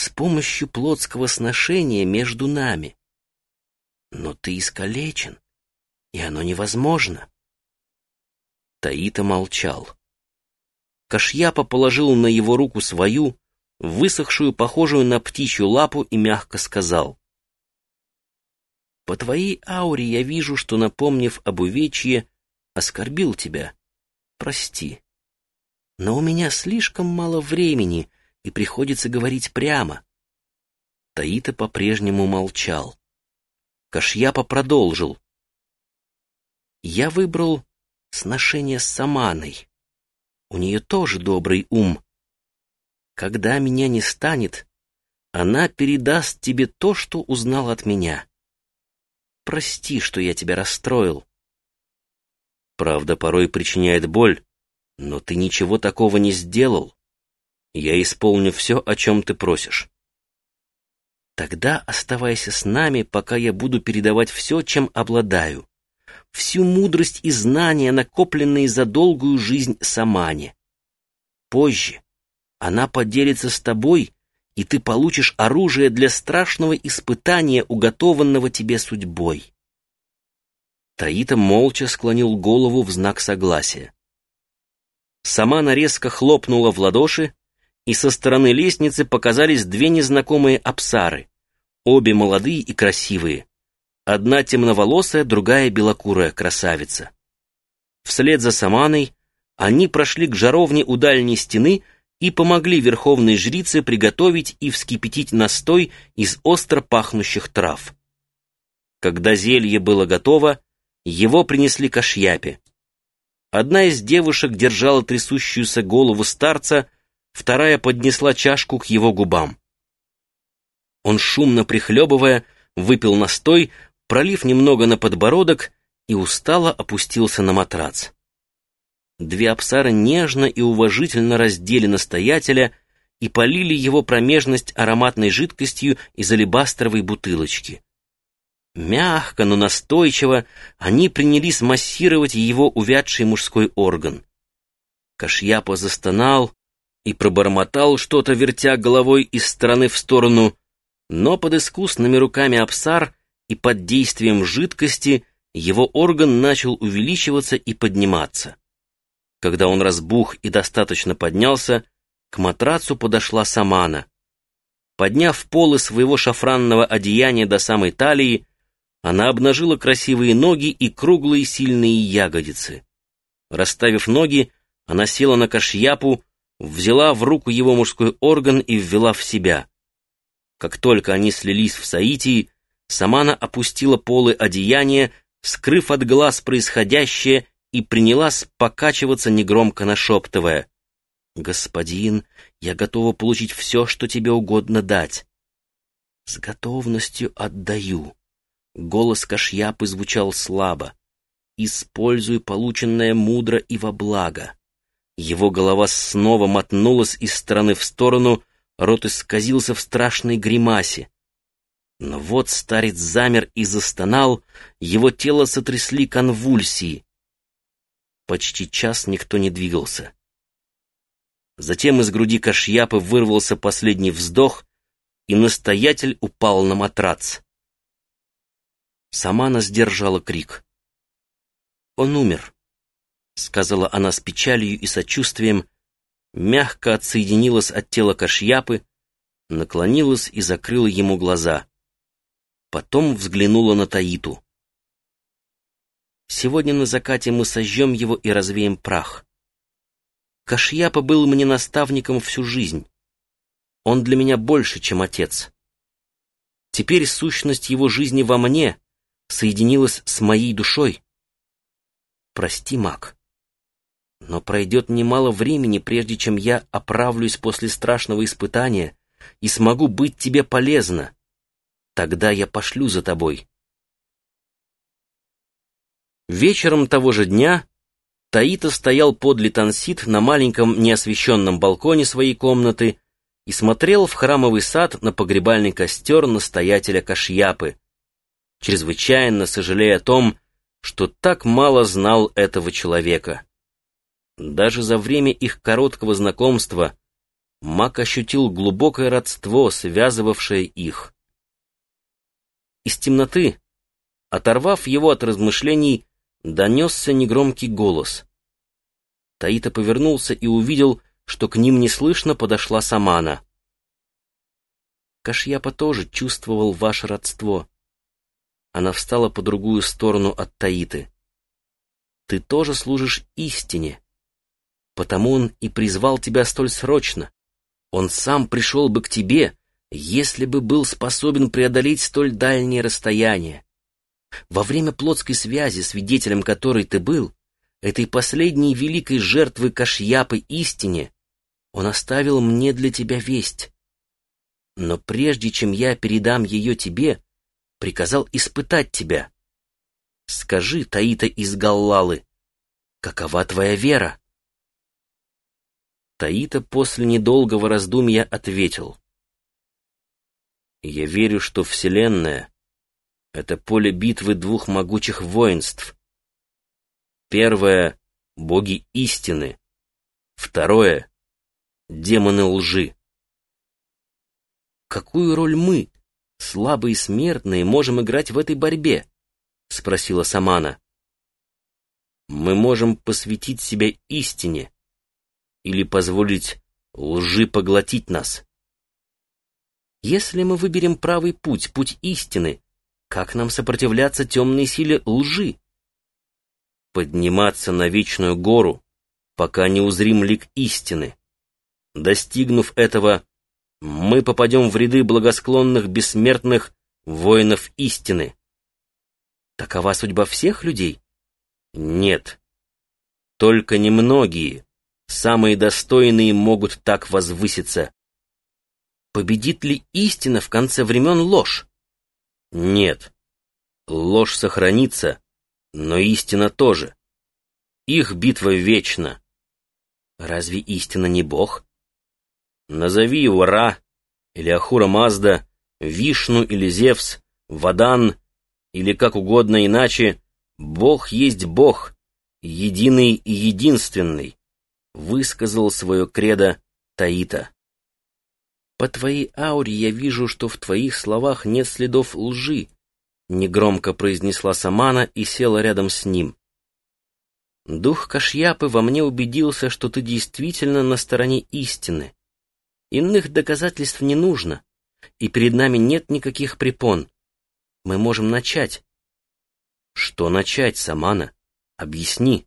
с помощью плотского сношения между нами. Но ты искалечен, и оно невозможно. Таита молчал. Кашьяпа положил на его руку свою, высохшую, похожую на птичью лапу, и мягко сказал. «По твоей ауре я вижу, что, напомнив об увечье, оскорбил тебя. Прости. Но у меня слишком мало времени, и приходится говорить прямо». Таита по-прежнему молчал. Кашьяпа продолжил. «Я выбрал сношение с Саманой. У нее тоже добрый ум. Когда меня не станет, она передаст тебе то, что узнал от меня. Прости, что я тебя расстроил. Правда, порой причиняет боль, но ты ничего такого не сделал. Я исполню все, о чем ты просишь. Тогда оставайся с нами, пока я буду передавать все, чем обладаю всю мудрость и знания, накопленные за долгую жизнь Самане. Позже она поделится с тобой, и ты получишь оружие для страшного испытания, уготованного тебе судьбой. Таита молча склонил голову в знак согласия. Самана резко хлопнула в ладоши, и со стороны лестницы показались две незнакомые апсары, обе молодые и красивые. Одна темноволосая, другая белокурая красавица. Вслед за Саманой они прошли к жаровне у дальней стены и помогли верховной жрице приготовить и вскипятить настой из остро пахнущих трав. Когда зелье было готово, его принесли к Ашьяпе. Одна из девушек держала трясущуюся голову старца, вторая поднесла чашку к его губам. Он, шумно прихлебывая, выпил настой, пролив немного на подбородок и устало опустился на матрац. Две абсары нежно и уважительно раздели настоятеля и полили его промежность ароматной жидкостью из алебастровой бутылочки. Мягко, но настойчиво они принялись массировать его увядший мужской орган. Кашьяпа застонал и пробормотал что-то, вертя головой из стороны в сторону, но под искусными руками абсар и под действием жидкости его орган начал увеличиваться и подниматься. Когда он разбух и достаточно поднялся, к матрацу подошла Самана. Подняв полы своего шафранного одеяния до самой талии, она обнажила красивые ноги и круглые сильные ягодицы. Расставив ноги, она села на кашьяпу, взяла в руку его мужской орган и ввела в себя. Как только они слились в Саитии, Самана опустила полы одеяния, скрыв от глаз происходящее, и принялась покачиваться, негромко нашептывая. «Господин, я готова получить все, что тебе угодно дать». «С готовностью отдаю». Голос Кашьяпы звучал слабо. «Используй полученное мудро и во благо». Его голова снова мотнулась из стороны в сторону, рот исказился в страшной гримасе. Но вот старец замер и застонал, его тело сотрясли конвульсии. Почти час никто не двигался. Затем из груди Кашьяпы вырвался последний вздох, и настоятель упал на матрац. Самана сдержала крик. «Он умер», — сказала она с печалью и сочувствием, мягко отсоединилась от тела Кашьяпы, наклонилась и закрыла ему глаза. Потом взглянула на Таиту. «Сегодня на закате мы сожжем его и развеем прах. Кашьяпа был мне наставником всю жизнь. Он для меня больше, чем отец. Теперь сущность его жизни во мне соединилась с моей душой. Прости, маг, но пройдет немало времени, прежде чем я оправлюсь после страшного испытания и смогу быть тебе полезна. Тогда я пошлю за тобой. Вечером того же дня Таита стоял под Тансит на маленьком неосвещенном балконе своей комнаты и смотрел в храмовый сад на погребальный костер настоятеля Кашьяпы, чрезвычайно сожалея о том, что так мало знал этого человека. Даже за время их короткого знакомства Мак ощутил глубокое родство, связывавшее их. Из темноты, оторвав его от размышлений, донесся негромкий голос. Таита повернулся и увидел, что к ним неслышно подошла Самана. Кашьяпа тоже чувствовал ваше родство. Она встала по другую сторону от Таиты. Ты тоже служишь истине. Потому он и призвал тебя столь срочно. Он сам пришел бы к тебе, если бы был способен преодолеть столь дальние расстояния. Во время плотской связи, свидетелем которой ты был, этой последней великой жертвы Кашьяпы истине, он оставил мне для тебя весть. Но прежде чем я передам ее тебе, приказал испытать тебя. Скажи, Таита из Галлалы, какова твоя вера? Таита после недолгого раздумья ответил. Я верю, что Вселенная — это поле битвы двух могучих воинств. Первое — боги истины, второе — демоны лжи. Какую роль мы, слабые смертные, можем играть в этой борьбе? Спросила Самана. Мы можем посвятить себя истине или позволить лжи поглотить нас. Если мы выберем правый путь, путь истины, как нам сопротивляться темной силе лжи? Подниматься на вечную гору, пока не узрим лик истины. Достигнув этого, мы попадем в ряды благосклонных бессмертных воинов истины. Такова судьба всех людей? Нет. Только немногие, самые достойные, могут так возвыситься. Победит ли истина в конце времен ложь? Нет. Ложь сохранится, но истина тоже. Их битва вечна. Разве истина не Бог? Назови его Ра, или Ахура Мазда, Вишну или Зевс, Вадан, или как угодно иначе, Бог есть Бог, единый и единственный, высказал свое кредо Таита. По твоей ауре я вижу, что в твоих словах нет следов лжи, негромко произнесла Самана и села рядом с ним. Дух Кашьяпы во мне убедился, что ты действительно на стороне истины. Иных доказательств не нужно, и перед нами нет никаких препон. Мы можем начать. Что начать, Самана? Объясни.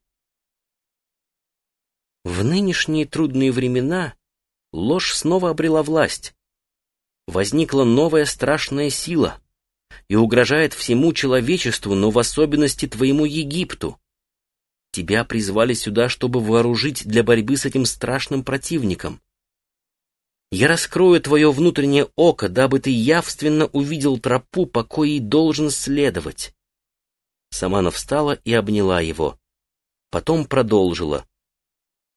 В нынешние трудные времена ложь снова обрела власть. Возникла новая страшная сила и угрожает всему человечеству, но в особенности твоему Египту. Тебя призвали сюда, чтобы вооружить для борьбы с этим страшным противником. Я раскрою твое внутреннее око, дабы ты явственно увидел тропу, по коей должен следовать. Самана встала и обняла его. Потом продолжила.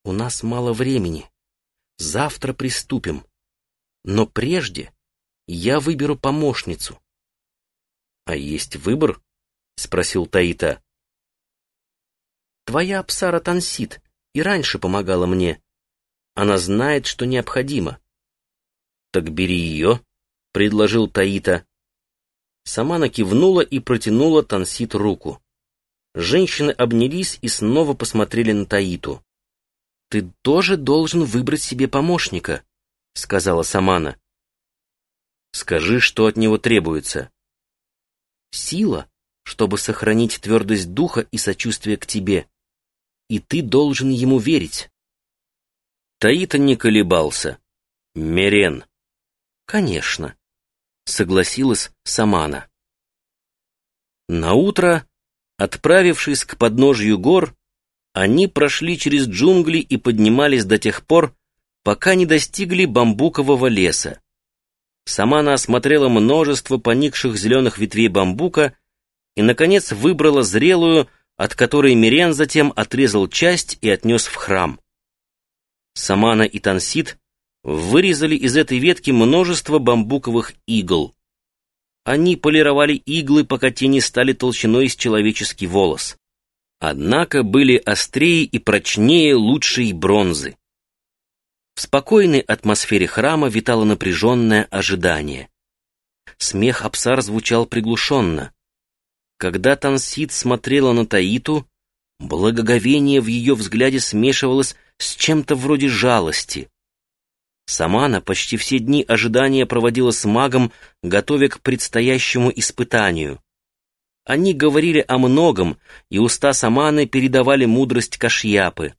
У нас мало времени. Завтра приступим. Но прежде я выберу помощницу. — А есть выбор? — спросил Таита. — Твоя Апсара Тансит и раньше помогала мне. Она знает, что необходимо. «Так бери ее», — предложил Таита. Самана кивнула и протянула Тансит руку. Женщины обнялись и снова посмотрели на Таиту. «Ты тоже должен выбрать себе помощника», — сказала Самана. «Скажи, что от него требуется». «Сила, чтобы сохранить твердость духа и сочувствие к тебе. И ты должен ему верить». Таита не колебался. «Мерен». «Конечно», — согласилась Самана. Наутро, отправившись к подножью гор, они прошли через джунгли и поднимались до тех пор, пока не достигли бамбукового леса. Самана осмотрела множество поникших зеленых ветвей бамбука и, наконец, выбрала зрелую, от которой Мирен затем отрезал часть и отнес в храм. Самана и Тансит вырезали из этой ветки множество бамбуковых игл. Они полировали иглы, пока те не стали толщиной с человеческий волос. Однако были острее и прочнее лучшей бронзы. В спокойной атмосфере храма витало напряженное ожидание. Смех Апсар звучал приглушенно. Когда Тансит смотрела на Таиту, благоговение в ее взгляде смешивалось с чем-то вроде жалости. Сама она почти все дни ожидания проводила с магом, готовя к предстоящему испытанию. Они говорили о многом, и уста Саманы передавали мудрость Кашьяпы.